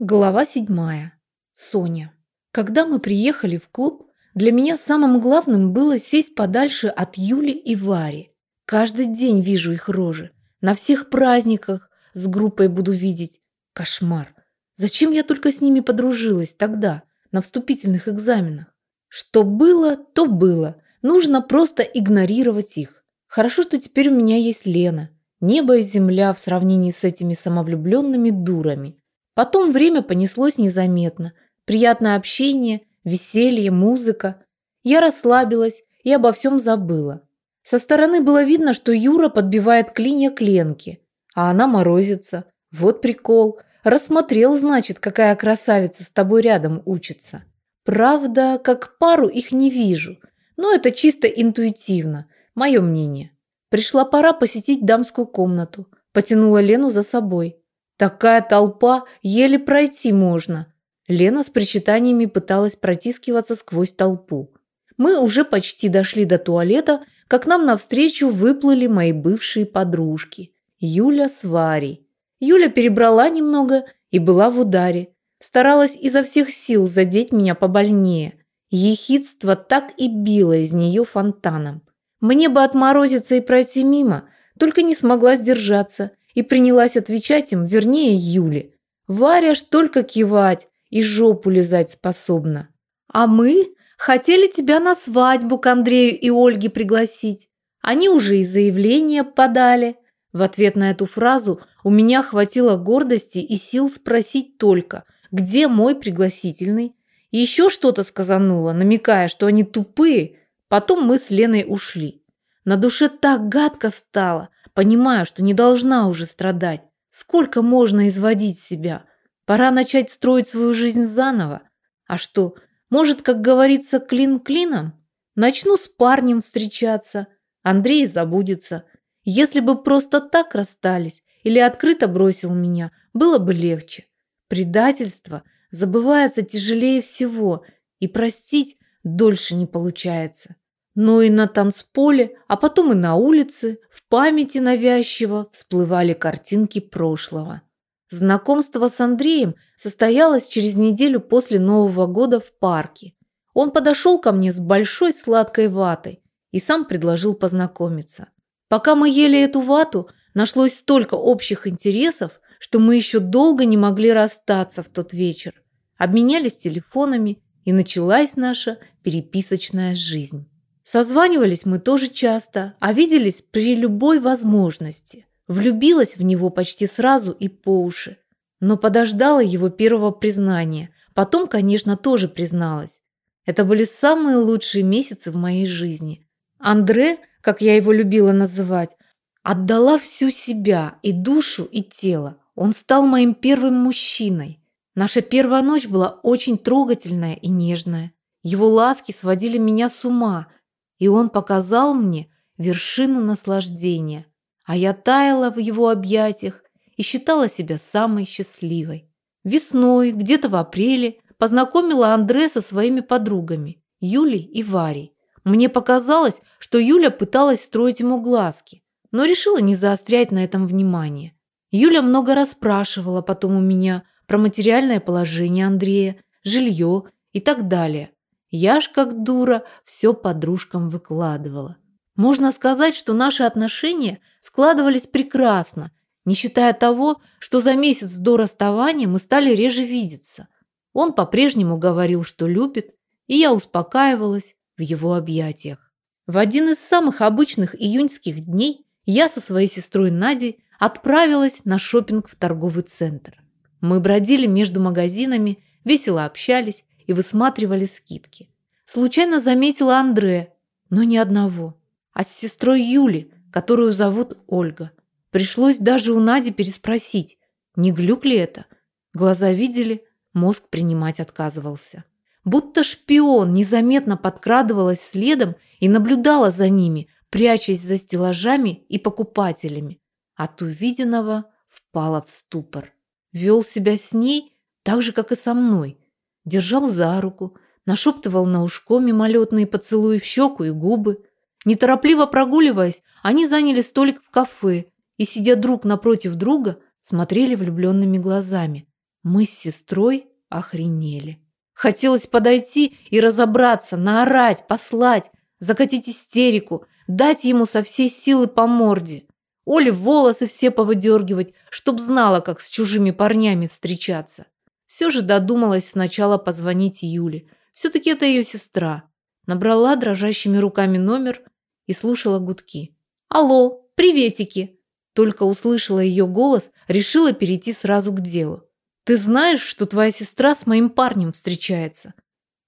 Глава седьмая. Соня. Когда мы приехали в клуб, для меня самым главным было сесть подальше от Юли и Вари. Каждый день вижу их рожи. На всех праздниках с группой буду видеть. Кошмар. Зачем я только с ними подружилась тогда, на вступительных экзаменах? Что было, то было. Нужно просто игнорировать их. Хорошо, что теперь у меня есть Лена. Небо и земля в сравнении с этими самовлюбленными дурами. Потом время понеслось незаметно. Приятное общение, веселье, музыка. Я расслабилась и обо всем забыла. Со стороны было видно, что Юра подбивает клинья к Ленке, а она морозится. Вот прикол. Рассмотрел, значит, какая красавица с тобой рядом учится. Правда, как пару их не вижу. Но это чисто интуитивно, мое мнение. Пришла пора посетить дамскую комнату. Потянула Лену за собой. Такая толпа, еле пройти можно. Лена с причитаниями пыталась протискиваться сквозь толпу. Мы уже почти дошли до туалета, как нам навстречу выплыли мои бывшие подружки. Юля с Варей. Юля перебрала немного и была в ударе. Старалась изо всех сил задеть меня побольнее. Ехидство так и било из нее фонтаном. Мне бы отморозиться и пройти мимо, только не смогла сдержаться и принялась отвечать им, вернее, Юле. Варя ж только кивать и жопу лизать способна. А мы хотели тебя на свадьбу к Андрею и Ольге пригласить. Они уже и заявление подали. В ответ на эту фразу у меня хватило гордости и сил спросить только, где мой пригласительный. еще что-то сказанула, намекая, что они тупые. Потом мы с Леной ушли. На душе так гадко стало, Понимаю, что не должна уже страдать. Сколько можно изводить себя? Пора начать строить свою жизнь заново. А что, может, как говорится, клин клином? Начну с парнем встречаться. Андрей забудется. Если бы просто так расстались или открыто бросил меня, было бы легче. Предательство забывается тяжелее всего, и простить дольше не получается но и на танцполе, а потом и на улице, в памяти навязчиво всплывали картинки прошлого. Знакомство с Андреем состоялось через неделю после Нового года в парке. Он подошел ко мне с большой сладкой ватой и сам предложил познакомиться. Пока мы ели эту вату, нашлось столько общих интересов, что мы еще долго не могли расстаться в тот вечер. Обменялись телефонами, и началась наша переписочная жизнь. Созванивались мы тоже часто, а виделись при любой возможности. Влюбилась в него почти сразу и по уши. Но подождала его первого признания. Потом, конечно, тоже призналась. Это были самые лучшие месяцы в моей жизни. Андре, как я его любила называть, отдала всю себя, и душу, и тело. Он стал моим первым мужчиной. Наша первая ночь была очень трогательная и нежная. Его ласки сводили меня с ума – и он показал мне вершину наслаждения, а я таяла в его объятиях и считала себя самой счастливой. Весной, где-то в апреле, познакомила Андре со своими подругами, Юлей и Варей. Мне показалось, что Юля пыталась строить ему глазки, но решила не заострять на этом внимание. Юля много раз спрашивала потом у меня про материальное положение Андрея, жилье и так далее. Я ж как дура все подружкам выкладывала. Можно сказать, что наши отношения складывались прекрасно, не считая того, что за месяц до расставания мы стали реже видеться. Он по-прежнему говорил, что любит, и я успокаивалась в его объятиях. В один из самых обычных июньских дней я со своей сестрой Надей отправилась на шопинг в торговый центр. Мы бродили между магазинами, весело общались и высматривали скидки. Случайно заметила Андре, но ни одного. А с сестрой Юли, которую зовут Ольга. Пришлось даже у Нади переспросить, не глюк ли это. Глаза видели, мозг принимать отказывался. Будто шпион незаметно подкрадывалась следом и наблюдала за ними, прячась за стеллажами и покупателями. От увиденного впала в ступор. Вел себя с ней так же, как и со мной держал за руку, нашептывал на ушко мимолетные поцелуи в щеку и губы. Неторопливо прогуливаясь, они заняли столик в кафе и, сидя друг напротив друга, смотрели влюбленными глазами. Мы с сестрой охренели. Хотелось подойти и разобраться, наорать, послать, закатить истерику, дать ему со всей силы по морде. Оле волосы все повыдергивать, чтоб знала, как с чужими парнями встречаться. Все же додумалась сначала позвонить Юле. Все-таки это ее сестра. Набрала дрожащими руками номер и слушала гудки. «Алло, приветики!» Только услышала ее голос, решила перейти сразу к делу. «Ты знаешь, что твоя сестра с моим парнем встречается?»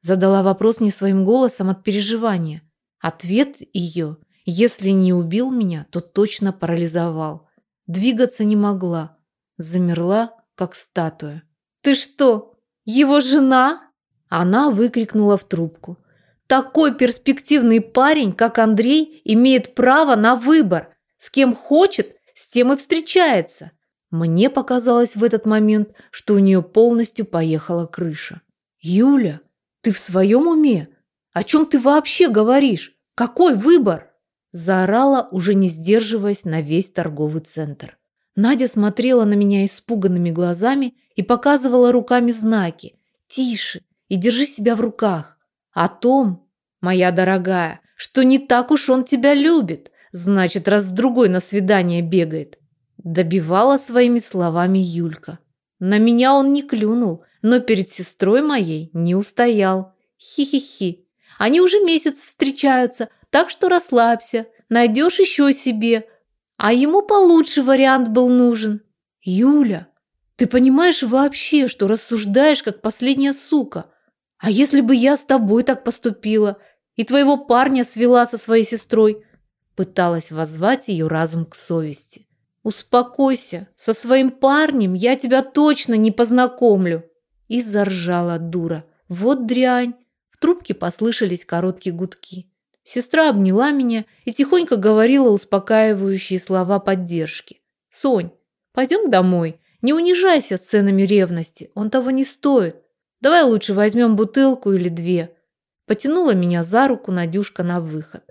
Задала вопрос не своим голосом от переживания. Ответ ее, если не убил меня, то точно парализовал. Двигаться не могла. Замерла, как статуя. «Ты что, его жена?» Она выкрикнула в трубку. «Такой перспективный парень, как Андрей, имеет право на выбор. С кем хочет, с тем и встречается. Мне показалось в этот момент, что у нее полностью поехала крыша. «Юля, ты в своем уме? О чем ты вообще говоришь? Какой выбор?» Заорала, уже не сдерживаясь на весь торговый центр. Надя смотрела на меня испуганными глазами и показывала руками знаки. «Тише и держи себя в руках. О том, моя дорогая, что не так уж он тебя любит. Значит, раз с другой на свидание бегает. Добивала своими словами Юлька. На меня он не клюнул, но перед сестрой моей не устоял. Хи-хи-хи. Они уже месяц встречаются, так что расслабься, найдешь еще себе. А ему получше вариант был нужен. Юля, ты понимаешь вообще, что рассуждаешь, как последняя сука? А если бы я с тобой так поступила и твоего парня свела со своей сестрой? Пыталась воззвать ее разум к совести. «Успокойся, со своим парнем я тебя точно не познакомлю!» И заржала дура. «Вот дрянь!» В трубке послышались короткие гудки. Сестра обняла меня и тихонько говорила успокаивающие слова поддержки. «Сонь, пойдем домой. Не унижайся сценами ревности, он того не стоит. Давай лучше возьмем бутылку или две». Потянула меня за руку Надюшка на выход.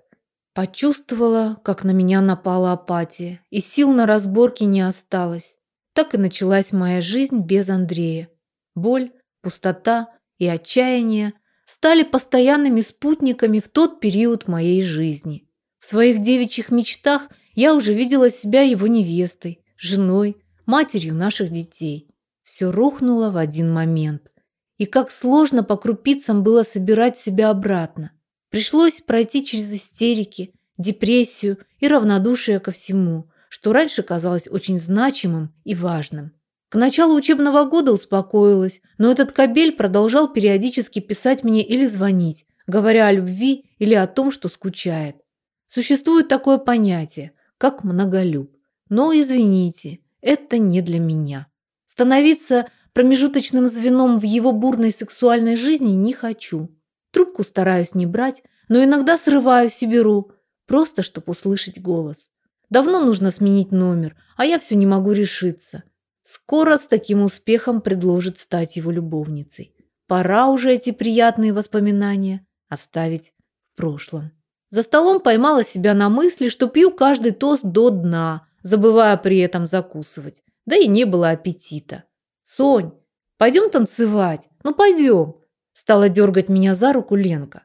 Почувствовала, как на меня напала апатия, и сил на разборки не осталось. Так и началась моя жизнь без Андрея. Боль, пустота и отчаяние стали постоянными спутниками в тот период моей жизни. В своих девичьих мечтах я уже видела себя его невестой, женой, матерью наших детей. Все рухнуло в один момент. И как сложно по крупицам было собирать себя обратно. Пришлось пройти через истерики, депрессию и равнодушие ко всему, что раньше казалось очень значимым и важным. К началу учебного года успокоилась, но этот кабель продолжал периодически писать мне или звонить, говоря о любви или о том, что скучает. Существует такое понятие, как многолюб. Но, извините, это не для меня. Становиться промежуточным звеном в его бурной сексуальной жизни не хочу. Трубку стараюсь не брать, но иногда срываюсь и беру, просто чтобы услышать голос. Давно нужно сменить номер, а я все не могу решиться. Скоро с таким успехом предложит стать его любовницей. Пора уже эти приятные воспоминания оставить в прошлом. За столом поймала себя на мысли, что пью каждый тост до дна, забывая при этом закусывать. Да и не было аппетита. «Сонь, пойдем танцевать? Ну, пойдем!» Стала дергать меня за руку Ленка.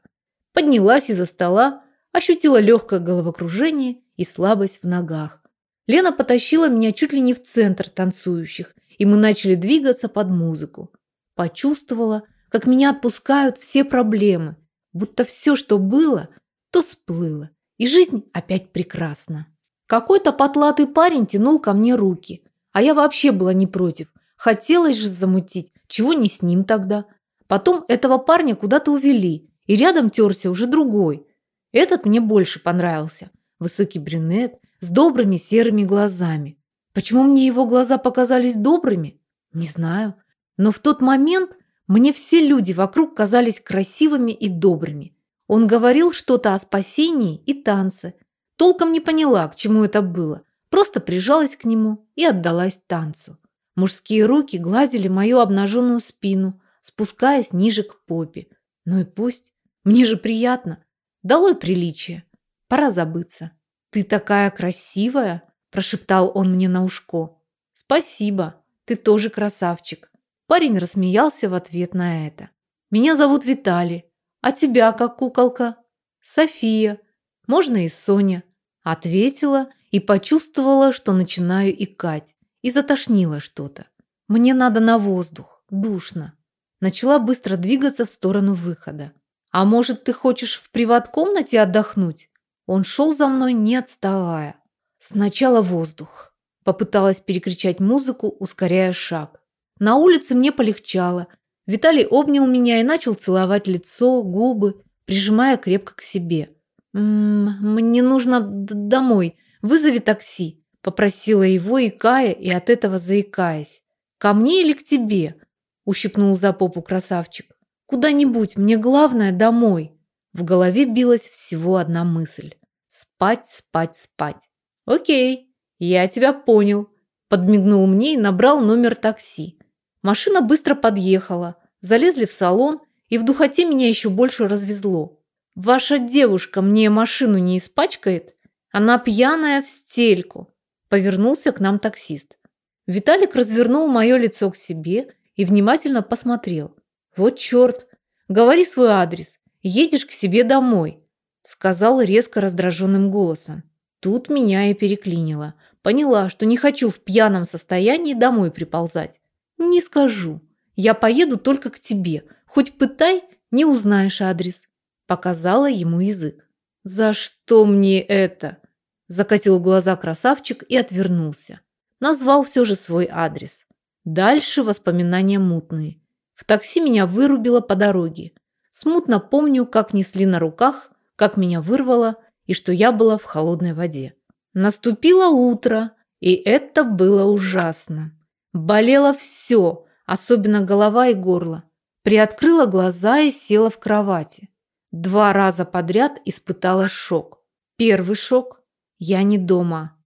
Поднялась из-за стола, ощутила легкое головокружение и слабость в ногах. Лена потащила меня чуть ли не в центр танцующих, и мы начали двигаться под музыку. Почувствовала, как меня отпускают все проблемы, будто все, что было, то сплыло, и жизнь опять прекрасна. Какой-то потлатый парень тянул ко мне руки, а я вообще была не против. Хотелось же замутить, чего не с ним тогда. Потом этого парня куда-то увели, и рядом терся уже другой. Этот мне больше понравился. Высокий брюнет с добрыми серыми глазами. Почему мне его глаза показались добрыми? Не знаю. Но в тот момент мне все люди вокруг казались красивыми и добрыми. Он говорил что-то о спасении и танце. Толком не поняла, к чему это было. Просто прижалась к нему и отдалась танцу. Мужские руки гладили мою обнаженную спину, спускаясь ниже к попе. Ну и пусть. Мне же приятно. Долой приличие. Пора забыться. «Ты такая красивая!» – прошептал он мне на ушко. «Спасибо. Ты тоже красавчик». Парень рассмеялся в ответ на это. «Меня зовут Виталий. А тебя как куколка?» «София. Можно и Соня». Ответила и почувствовала, что начинаю икать. И затошнило что-то. Мне надо на воздух. Душно. Начала быстро двигаться в сторону выхода. «А может, ты хочешь в приват-комнате отдохнуть?» Он шел за мной, не отставая. Сначала воздух. Попыталась перекричать музыку, ускоряя шаг. На улице мне полегчало. Виталий обнял меня и начал целовать лицо, губы, прижимая крепко к себе. «М -м, «Мне нужно домой. Вызови такси», – попросила его, икая и от этого заикаясь. «Ко мне или к тебе?» – ущипнул за попу красавчик. «Куда-нибудь, мне главное – домой». В голове билась всего одна мысль – спать, спать, спать. «Окей, я тебя понял», – подмигнул мне и набрал номер такси. Машина быстро подъехала, залезли в салон, и в духоте меня еще больше развезло. «Ваша девушка мне машину не испачкает? Она пьяная в стельку», – повернулся к нам таксист. Виталик развернул мое лицо к себе и внимательно посмотрел. «Вот черт! Говори свой адрес. Едешь к себе домой», – сказал резко раздраженным голосом. Тут меня и переклинило. Поняла, что не хочу в пьяном состоянии домой приползать. «Не скажу. Я поеду только к тебе. Хоть пытай, не узнаешь адрес». Показала ему язык. «За что мне это?» Закатил глаза красавчик и отвернулся. Назвал все же свой адрес. Дальше воспоминания мутные. В такси меня вырубило по дороге. Смутно помню, как несли на руках, как меня вырвало и что я была в холодной воде. Наступило утро, и это было ужасно. Болело все, особенно голова и горло. Приоткрыла глаза и села в кровати. Два раза подряд испытала шок. Первый шок – я не дома.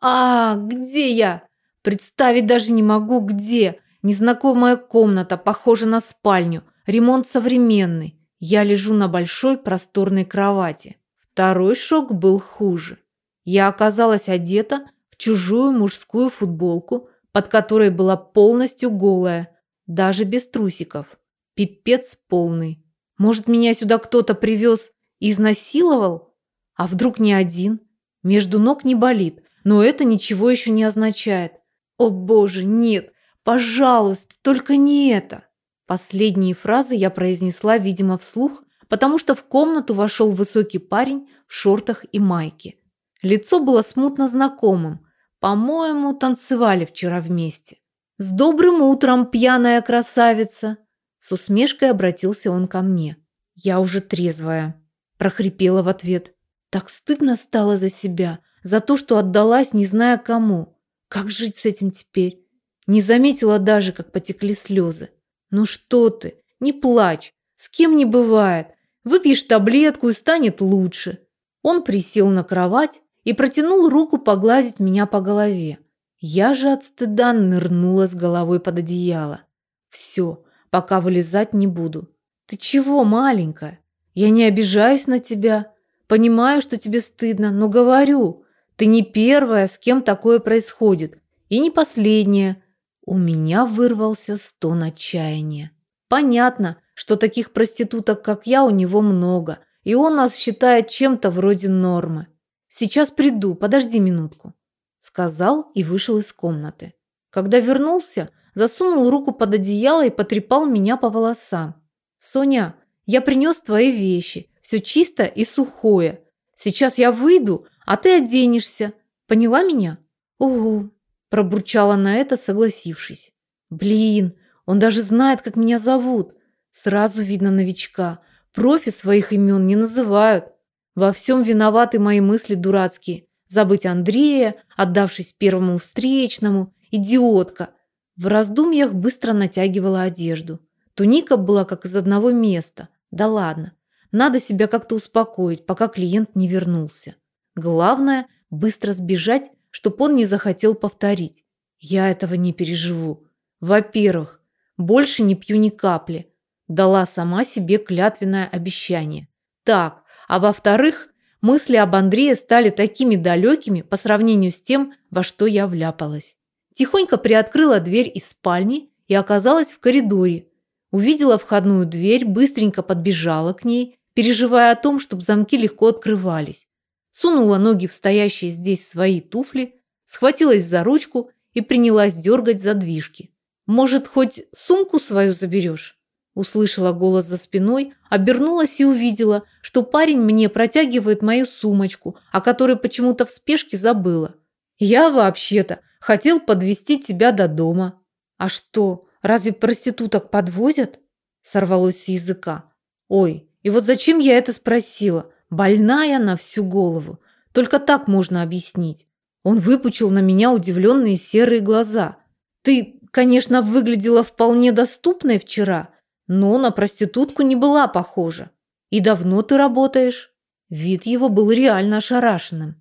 А, где я? Представить даже не могу, где. Незнакомая комната, похожа на спальню. Ремонт современный. Я лежу на большой просторной кровати. Второй шок был хуже. Я оказалась одета в чужую мужскую футболку, под которой была полностью голая, даже без трусиков. Пипец полный. Может, меня сюда кто-то привез и изнасиловал? А вдруг не один? Между ног не болит, но это ничего еще не означает. О боже, нет, пожалуйста, только не это. Последние фразы я произнесла, видимо, вслух, потому что в комнату вошел высокий парень в шортах и майке. Лицо было смутно знакомым, по-моему, танцевали вчера вместе. «С добрым утром, пьяная красавица!» С усмешкой обратился он ко мне. «Я уже трезвая», – прохрипела в ответ. Так стыдно стало за себя, за то, что отдалась, не зная кому. Как жить с этим теперь? Не заметила даже, как потекли слезы. «Ну что ты? Не плачь. С кем не бывает. Выпьешь таблетку и станет лучше». Он присел на кровать, и протянул руку погладить меня по голове. Я же от стыда нырнула с головой под одеяло. Все, пока вылезать не буду. Ты чего, маленькая? Я не обижаюсь на тебя. Понимаю, что тебе стыдно, но говорю, ты не первая, с кем такое происходит, и не последняя. У меня вырвался стон отчаяния. Понятно, что таких проституток, как я, у него много, и он нас считает чем-то вроде нормы. «Сейчас приду, подожди минутку», – сказал и вышел из комнаты. Когда вернулся, засунул руку под одеяло и потрепал меня по волосам. «Соня, я принес твои вещи, все чисто и сухое. Сейчас я выйду, а ты оденешься. Поняла меня?» «Угу», – пробурчала на это, согласившись. «Блин, он даже знает, как меня зовут. Сразу видно новичка. Профи своих имен не называют. Во всем виноваты мои мысли дурацкие. Забыть Андрея, отдавшись первому встречному. Идиотка. В раздумьях быстро натягивала одежду. Туника была как из одного места. Да ладно. Надо себя как-то успокоить, пока клиент не вернулся. Главное – быстро сбежать, чтоб он не захотел повторить. Я этого не переживу. Во-первых, больше не пью ни капли. Дала сама себе клятвенное обещание. Так, а во-вторых, мысли об Андрее стали такими далекими по сравнению с тем, во что я вляпалась. Тихонько приоткрыла дверь из спальни и оказалась в коридоре. Увидела входную дверь, быстренько подбежала к ней, переживая о том, чтобы замки легко открывались. Сунула ноги в стоящие здесь свои туфли, схватилась за ручку и принялась дергать задвижки. «Может, хоть сумку свою заберешь?» Услышала голос за спиной, обернулась и увидела, что парень мне протягивает мою сумочку, о которой почему-то в спешке забыла. «Я вообще-то хотел подвести тебя до дома». «А что, разве проституток подвозят?» Сорвалось с языка. «Ой, и вот зачем я это спросила? Больная на всю голову. Только так можно объяснить». Он выпучил на меня удивленные серые глаза. «Ты, конечно, выглядела вполне доступной вчера, но на проститутку не была похожа. И давно ты работаешь?» Вид его был реально ошарашенным.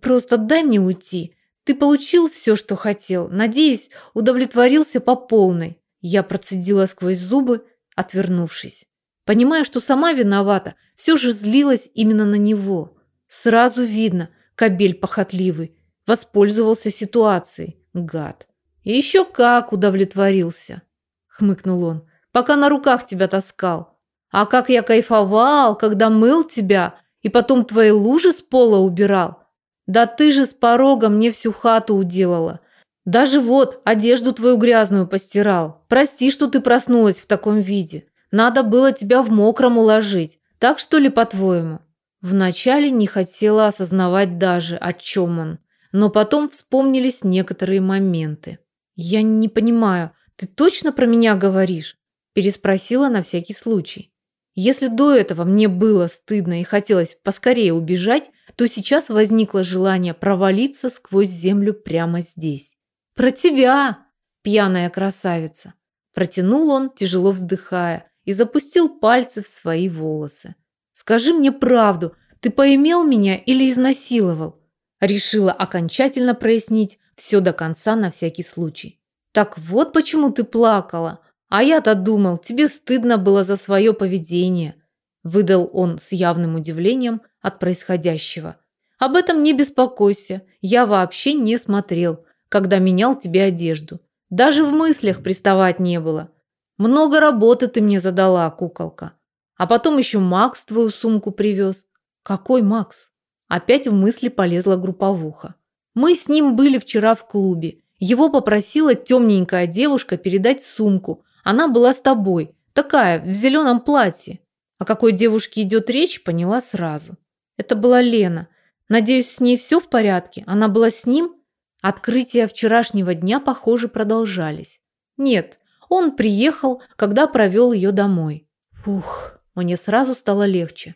«Просто дай мне уйти. Ты получил все, что хотел. Надеюсь, удовлетворился по полной». Я процедила сквозь зубы, отвернувшись. Понимая, что сама виновата, все же злилась именно на него. Сразу видно, кобель похотливый, воспользовался ситуацией, гад. И еще как удовлетворился, хмыкнул он пока на руках тебя таскал. А как я кайфовал, когда мыл тебя и потом твои лужи с пола убирал. Да ты же с порога мне всю хату уделала. Даже вот одежду твою грязную постирал. Прости, что ты проснулась в таком виде. Надо было тебя в мокром уложить. Так что ли, по-твоему? Вначале не хотела осознавать даже, о чем он. Но потом вспомнились некоторые моменты. Я не понимаю, ты точно про меня говоришь? Переспросила на всякий случай. Если до этого мне было стыдно и хотелось поскорее убежать, то сейчас возникло желание провалиться сквозь землю прямо здесь. «Про тебя, пьяная красавица!» Протянул он, тяжело вздыхая, и запустил пальцы в свои волосы. «Скажи мне правду, ты поимел меня или изнасиловал?» Решила окончательно прояснить все до конца на всякий случай. «Так вот почему ты плакала!» А я-то думал, тебе стыдно было за свое поведение, выдал он с явным удивлением от происходящего. Об этом не беспокойся, я вообще не смотрел, когда менял тебе одежду. Даже в мыслях приставать не было. Много работы ты мне задала, куколка. А потом еще Макс твою сумку привез. Какой Макс? Опять в мысли полезла групповуха. Мы с ним были вчера в клубе. Его попросила темненькая девушка передать сумку, она была с тобой, такая, в зеленом платье. О какой девушке идет речь, поняла сразу. Это была Лена. Надеюсь, с ней все в порядке? Она была с ним? Открытия вчерашнего дня, похоже, продолжались. Нет, он приехал, когда провел ее домой. Фух, мне сразу стало легче.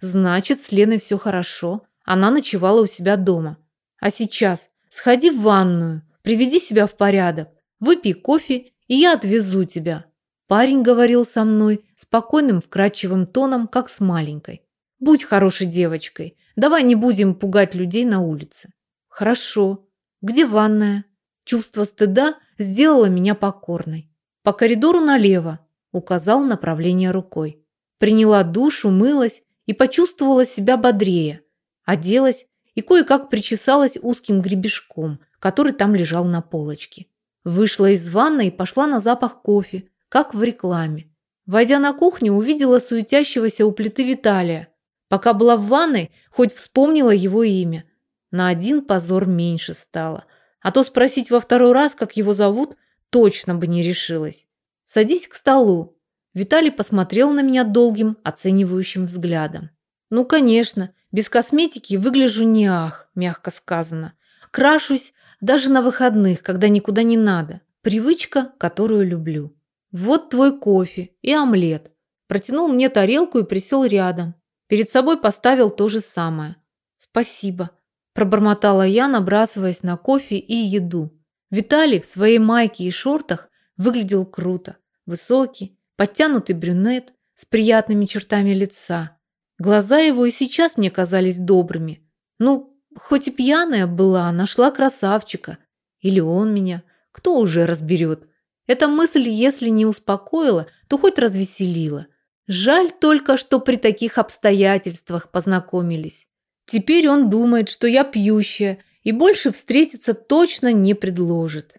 Значит, с Леной все хорошо. Она ночевала у себя дома. А сейчас сходи в ванную, приведи себя в порядок, выпей кофе и я отвезу тебя». Парень говорил со мной спокойным, вкрадчивым тоном, как с маленькой. «Будь хорошей девочкой. Давай не будем пугать людей на улице». «Хорошо. Где ванная?» Чувство стыда сделало меня покорной. «По коридору налево», – указал направление рукой. Приняла душ, умылась и почувствовала себя бодрее. Оделась и кое-как причесалась узким гребешком, который там лежал на полочке. Вышла из ванной и пошла на запах кофе, как в рекламе. Войдя на кухню, увидела суетящегося у плиты Виталия. Пока была в ванной, хоть вспомнила его имя. На один позор меньше стало. А то спросить во второй раз, как его зовут, точно бы не решилась. «Садись к столу». Виталий посмотрел на меня долгим, оценивающим взглядом. «Ну, конечно, без косметики выгляжу не ах, мягко сказано. Крашусь даже на выходных, когда никуда не надо. Привычка, которую люблю. Вот твой кофе и омлет. Протянул мне тарелку и присел рядом. Перед собой поставил то же самое. Спасибо. Пробормотала я, набрасываясь на кофе и еду. Виталий в своей майке и шортах выглядел круто. Высокий, подтянутый брюнет с приятными чертами лица. Глаза его и сейчас мне казались добрыми. Ну, Хоть и пьяная была, нашла красавчика. Или он меня. Кто уже разберет? Эта мысль, если не успокоила, то хоть развеселила. Жаль только, что при таких обстоятельствах познакомились. Теперь он думает, что я пьющая, и больше встретиться точно не предложит.